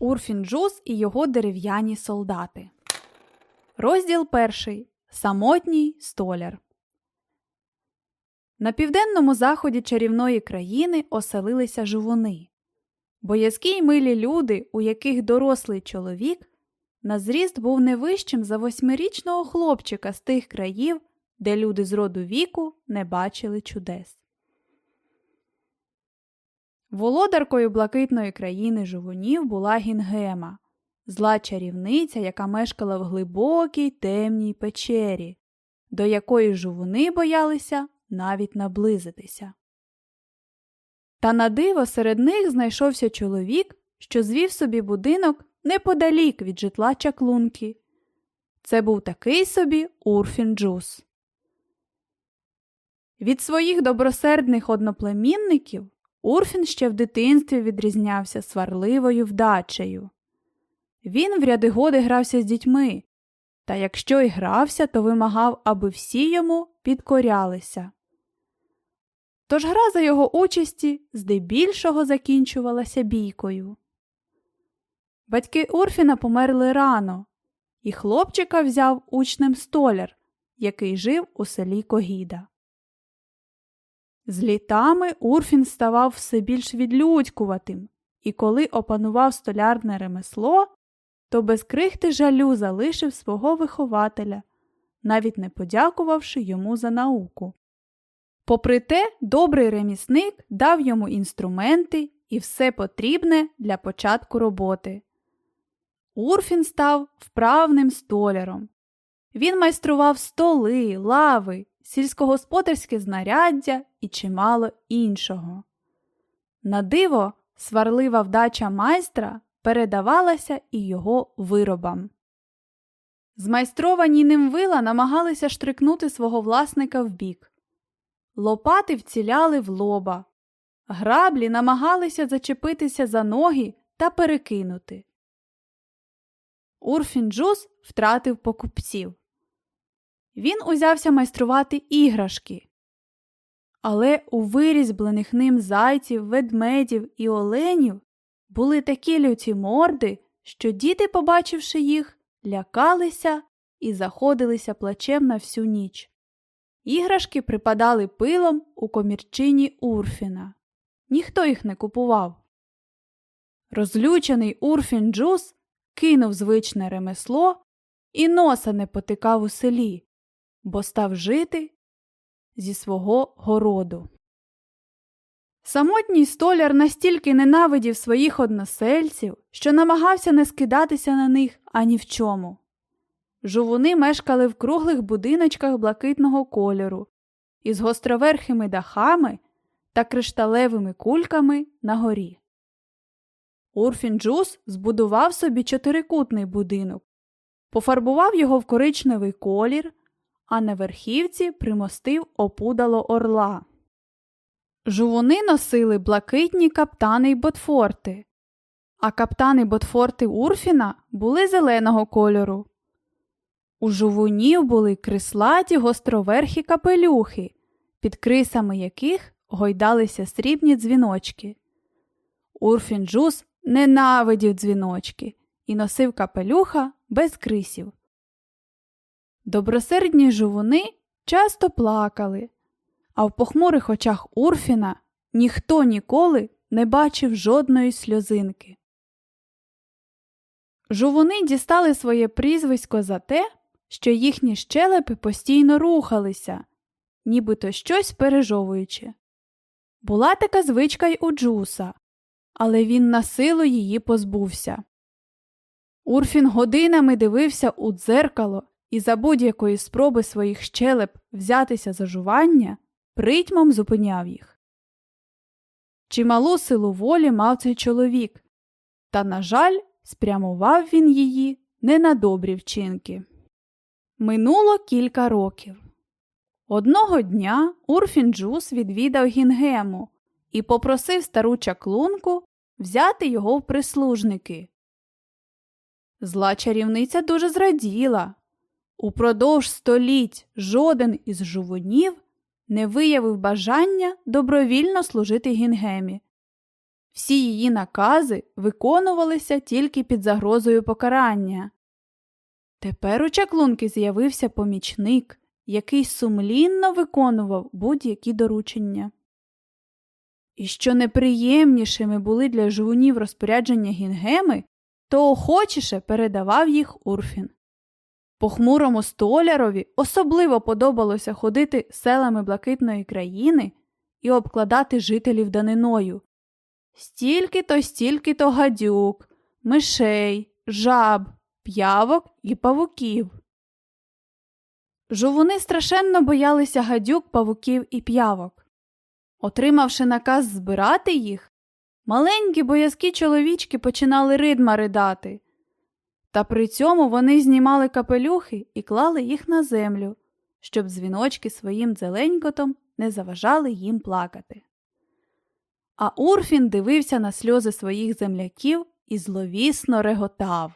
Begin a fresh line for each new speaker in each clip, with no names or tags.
Урфінджус і його дерев'яні солдати. Розділ перший. Самотній столяр. На південному заході чарівної країни оселилися живуни. Боязкі й милі люди, у яких дорослий чоловік на зріст був не вищим за восьмирічного хлопчика з тих країв, де люди з роду віку не бачили чудес. Володаркою блакитної країни живунів була Гінгема, зла чарівниця, яка мешкала в глибокій темній печері, до якої жувуни боялися навіть наблизитися. Та на диво серед них знайшовся чоловік, що звів собі будинок неподалік від житла чаклунки. Це був такий собі Урфін Джус. Від своїх добросердних одноплемінників Урфін ще в дитинстві відрізнявся сварливою вдачею. Він в ряди годи грався з дітьми, та якщо й грався, то вимагав, аби всі йому підкорялися. Тож гра за його участі здебільшого закінчувалася бійкою. Батьки Урфіна померли рано, і хлопчика взяв учнем столяр, який жив у селі Когіда. З літами Урфін ставав все більш відлюдькуватим, і коли опанував столярне ремесло, то без крихти жалю залишив свого вихователя, навіть не подякувавши йому за науку. Попри те, добрий ремісник дав йому інструменти і все потрібне для початку роботи. Урфін став вправним столяром. Він майстрував столи, лави, сільськогосподарське знаряддя і чимало іншого. На диво, сварлива вдача майстра передавалася і його виробам. Змайстровані ним вила намагалися штрикнути свого власника вбік. Лопати вціляли в лоба, граблі намагалися зачепитися за ноги та перекинути. Урфінджус втратив покупців. Він узявся майструвати іграшки. Але у вирізблених ним зайців, ведмедів і оленів були такі люті морди, що діти, побачивши їх, лякалися і заходилися плачем на всю ніч. Іграшки припадали пилом у комірчині Урфіна. Ніхто їх не купував. Розлючений Урфін Джус кинув звичне ремесло і носа не потикав у селі, бо став жити зі свого городу. Самотній столяр настільки ненавидів своїх односельців, що намагався не скидатися на них ані в чому. Жувуни мешкали в круглих будиночках блакитного кольору із гостроверхими дахами та кришталевими кульками на горі. Урфінджус збудував собі чотирикутний будинок, пофарбував його в коричневий колір, а на верхівці примостив опудало орла. Жувуни носили блакитні каптани й ботфорти, а каптани ботфорти Урфіна були зеленого кольору. У жувунів були крислаті гостроверхі капелюхи, під крисами яких гойдалися срібні дзвіночки. Урфінджус ненавидів дзвіночки і носив капелюха без крисів. Добросердні жувуни часто плакали, а в похмурих очах Урфіна ніхто ніколи не бачив жодної сльозинки. Жувуни дістали своє прізвисько за те, що їхні щелепи постійно рухалися, нібито щось пережовуючи. Була така звичка й у Джуса, але він на силу її позбувся. Урфін годинами дивився у дзеркало і за будь-якої спроби своїх щелеп взятися за жування притьмом зупиняв їх. Чималу силу волі мав цей чоловік, та, на жаль, спрямував він її не на добрі вчинки. Минуло кілька років. Одного дня Урфін Джус відвідав Гінгему і попросив стару чаклунку взяти його в прислужники. Зла чарівниця дуже зраділа. Упродовж століть жоден із жувунів не виявив бажання добровільно служити Гінгемі. Всі її накази виконувалися тільки під загрозою покарання. Тепер у чаклунки з'явився помічник, який сумлінно виконував будь-які доручення. І що неприємнішими були для жгунів розпорядження гінгеми, то охочіше передавав їх Урфін. Похмурому столярові особливо подобалося ходити селами блакитної країни і обкладати жителів даниною. Стільки то, стільки то гадюк, мишей, жаб, п'явок і павуків. Жовуни страшенно боялися гадюк, павуків і п'явок. Отримавши наказ збирати їх, маленькі боязкі чоловічки починали ридма ридати. Та при цьому вони знімали капелюхи і клали їх на землю, щоб дзвіночки своїм зеленькотом не заважали їм плакати. А Урфін дивився на сльози своїх земляків і зловісно реготав.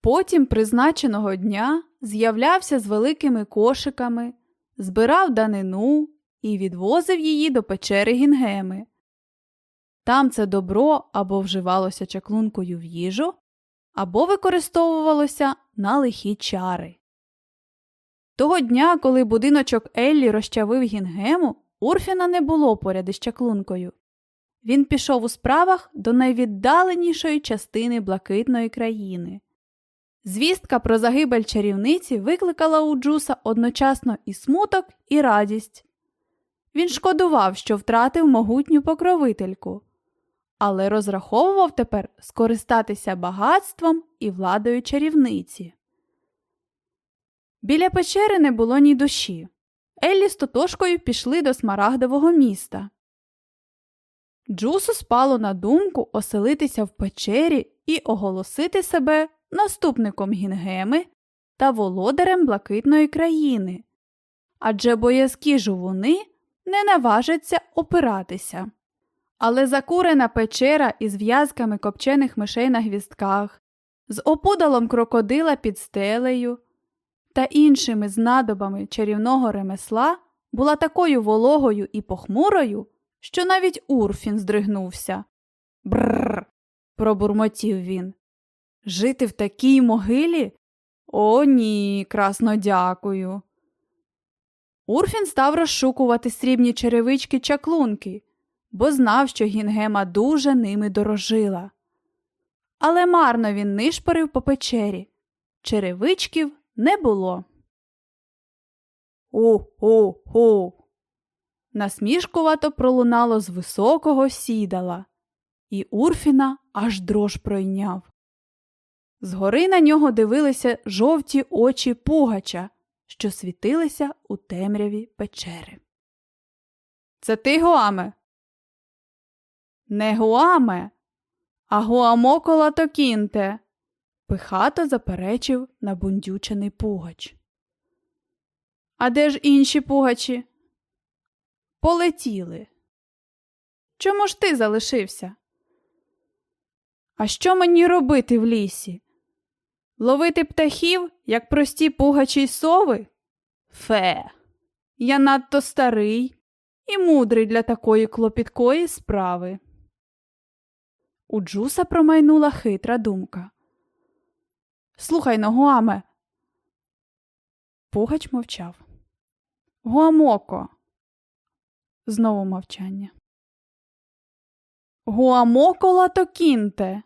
Потім призначеного дня з'являвся з великими кошиками, збирав данину і відвозив її до печери гінгеми. Там це добро або вживалося чаклункою в їжу, або використовувалося на лихі чари. Того дня, коли будиночок Еллі розчавив гінгему, Урфіна не було поряд із чаклункою. Він пішов у справах до найвіддаленішої частини блакитної країни. Звістка про загибель чарівниці викликала у Джуса одночасно і смуток, і радість. Він шкодував, що втратив могутню покровительку, але розраховував тепер скористатися багатством і владою чарівниці. Біля печери не було ні душі. Еллі з Тотошкою пішли до смарагдового міста. Джусу спало на думку оселитися в печері і оголосити себе наступником Гінгеми та володарем блакитної країни, адже боязкі жовуни не наважаться опиратися. Але закурена печера із в'язками копчених мишей на гвістках, з опудалом крокодила під стелею та іншими знадобами чарівного ремесла була такою вологою і похмурою, що навіть Урфін здригнувся. Бррр. пробурмотів він. Жити в такій могилі? О, ні, красно дякую. Урфін став розшукувати срібні черевички чаклунки, бо знав, що Гінгема дуже ними дорожила. Але марно він нишпорив по печері. Черевичків не було. О-о-о. Насмішкувато пролунало з високого сідала, і Урфіна аж дрож пройняв. Згори на нього дивилися жовті очі пугача, що світилися у темряві печери. Це ти, Гуаме? Не Гуаме, а Гуамокола Токінте, пихато заперечив набундючений пугач. А де ж інші пугачі? Полетіли. Чому ж ти залишився? А що мені робити в лісі? Ловити птахів, як прості пугачі й сови? Фе, я надто старий і мудрий для такої клопіткої справи. У Джуса промайнула хитра думка. Слухай но, Гуаме. Пугач мовчав. Гуамоко. Знову мовчання. Гуамоко латокінте.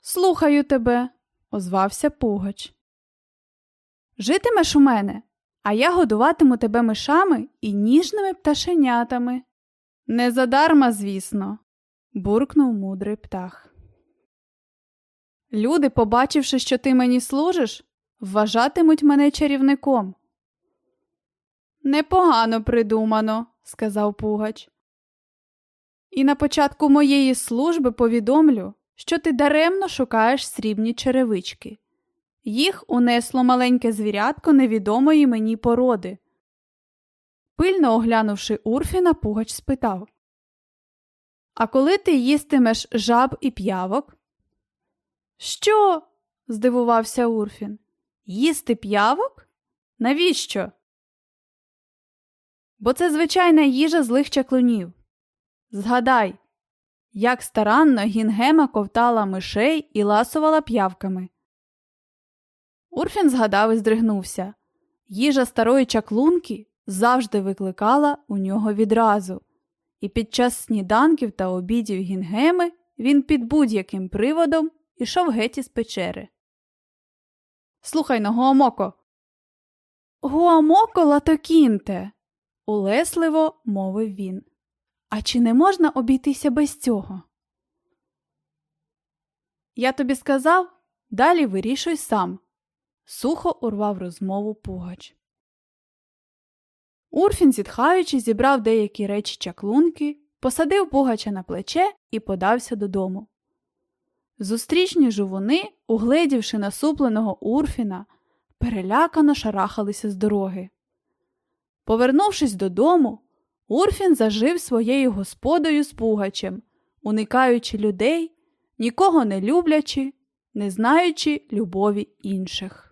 Слухаю тебе озвався Пугач. Житимеш у мене, а я годуватиму тебе мишами і ніжними пташенятами. Не задарма, звісно, буркнув мудрий птах. Люди, побачивши, що ти мені служиш, вважатимуть мене чарівником. Непогано придумано, сказав Пугач. І на початку моєї служби повідомлю, що ти даремно шукаєш срібні черевички. Їх унесло маленьке звірятко невідомої мені породи. Пильно оглянувши Урфіна, Пугач спитав А коли ти їстимеш жаб і п'явок? Що? здивувався Урфін. Їсти п'явок? Навіщо? бо це звичайна їжа злих чаклунів. Згадай, як старанно Гінгема ковтала мишей і ласувала п'явками. Урфін згадав і здригнувся. Їжа старої чаклунки завжди викликала у нього відразу, і під час сніданків та обідів Гінгеми він під будь-яким приводом ішов геть із печери. Слухай но, Гуамоко. Гуамоко латокінте, улесливо мовив він. А чи не можна обійтися без цього? Я тобі сказав, далі вирішуй сам. Сухо урвав розмову Пугач. Урфін, зітхаючи, зібрав деякі речі чаклунки, посадив Пугача на плече і подався додому. Зустрічні жувуни, угледівши насупленого Урфіна, перелякано шарахалися з дороги. Повернувшись додому, Урфін зажив своєю господою з Пугачем, уникаючи людей, нікого не люблячи, не знаючи любові інших.